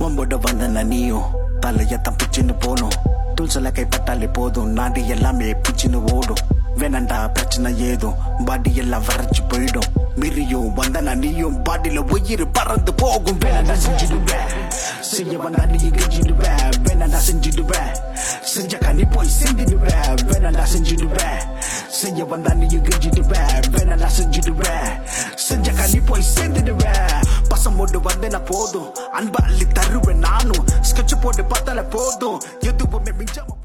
உம்போட வந்த நீயும் தலையத்தான் பிச்சுன்னு போகணும் துல்சல கைப்பட்டாலே போதும் நாடு எல்லாமே பிச்சுன்னு ஓடும். வேணண்டா பிரச்சனை ஏதும் பாடி எல்லாம் வரைச்சு போயிடும். மிரியும் வந்தனா நீயும் பாடியில உயிர் பறந்து போகும். வேணண்டா செஞ்சிடுவேன். செய்ய வந்தா நீ கெஞ்சிடுவேன். வேணண்டா செஞ்சிடுவேன். செஞ்ச கண்ணி போய் செஞ்சிடுவேன் வேணண்டா செஞ்சிடுவேன். செய்ய வந்தா நீ கெஞ்சிடுவேன். போட்டு வந்தேன போதும். அன்பா அள்ளி தருவேன் நானும். ஸ்கெட்ச் போட்டு பார்த்தால போதும். எதுவுமே மிஞ்சாம